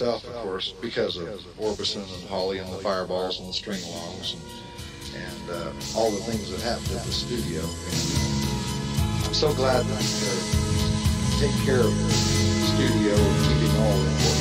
myself, of course, because of Orbison and Holly and the Fireballs and the String-A-Longs and, and uh, all the things that happened at the studio. And I'm so glad that uh, take care of the studio and keeping all the important